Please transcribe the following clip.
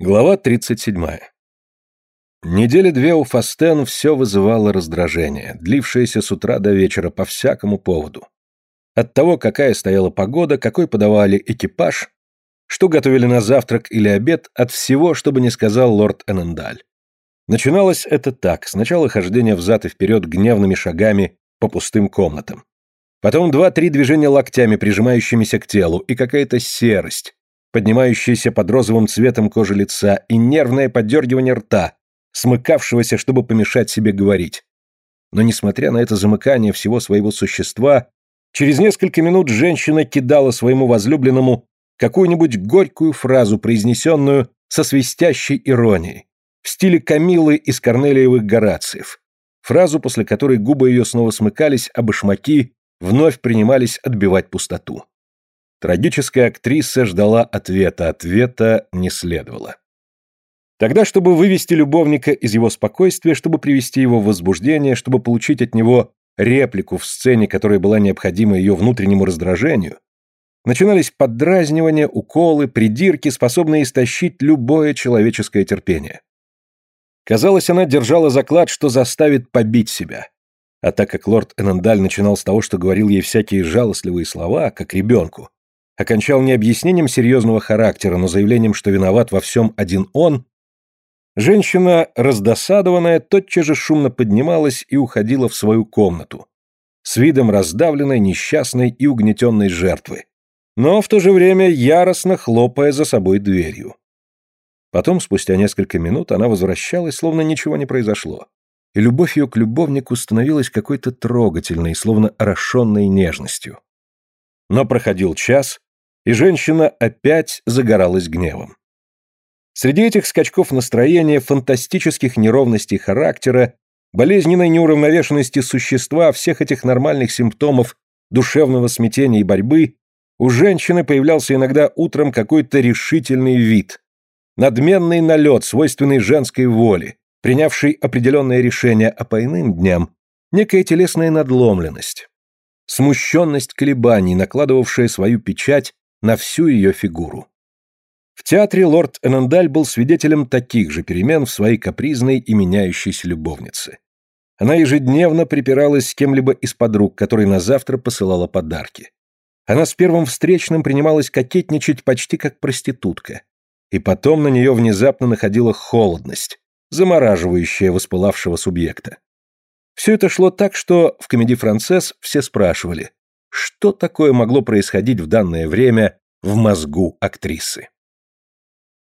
Глава 37. Недели две у Фастен все вызывало раздражение, длившееся с утра до вечера по всякому поводу. От того, какая стояла погода, какой подавали экипаж, что готовили на завтрак или обед, от всего, что бы ни сказал лорд Эннендаль. Начиналось это так, сначала хождение взад и вперед гневными шагами по пустым комнатам. Потом два-три движения локтями, прижимающимися к телу, и какая-то серость, поднимающаяся под розовым цветом кожи лица, и нервное подергивание рта, смыкавшегося, чтобы помешать себе говорить. Но несмотря на это замыкание всего своего существа, через несколько минут женщина кидала своему возлюбленному какую-нибудь горькую фразу, произнесенную со свистящей иронией, в стиле Камилы из Корнелиевых Горациев, фразу, после которой губы ее снова смыкались, а башмаки вновь принимались отбивать пустоту. Трагическая актриса ждала ответа, ответа не следовало. Тогда, чтобы вывести любовника из его спокойствия, чтобы привести его в возбуждение, чтобы получить от него реплику в сцене, которая была необходима ее внутреннему раздражению, начинались поддразнивания, уколы, придирки, способные истощить любое человеческое терпение. Казалось, она держала заклад, что заставит побить себя. А так как лорд Энандаль начинал с того, что говорил ей всякие жалостливые слова, как ребенку, окончал не объяснением серьезного характера, но заявлением, что виноват во всем один он, женщина, раздосадованная, тотчас же шумно поднималась и уходила в свою комнату, с видом раздавленной, несчастной и угнетенной жертвы, но в то же время яростно хлопая за собой дверью. Потом, спустя несколько минут, она возвращалась, словно ничего не произошло, и любовь ее к любовнику становилась какой-то трогательной, словно орошенной нежностью. Но проходил час, и женщина опять загоралась гневом. Среди этих скачков настроения, фантастических неровностей характера, болезненной неуравновешенности существа, всех этих нормальных симптомов душевного смятения и борьбы, у женщины появлялся иногда утром какой-то решительный вид, надменный налет, свойственный женской воле, принявший определенное решение, а по иным дням некая телесная надломленность, смущенность колебаний, накладывавшая свою печать на всю ее фигуру. В театре лорд Энандаль был свидетелем таких же перемен в своей капризной и меняющейся любовнице. Она ежедневно припиралась с кем-либо из подруг, которой на завтра посылала подарки. Она с первым встречным принималась кокетничать почти как проститутка. И потом на нее внезапно находила холодность, замораживающая воспылавшего субъекта. Все это шло так, что в комедии «Францесс» все спрашивали, что такое могло происходить в данное время в мозгу актрисы.